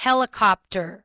helicopter.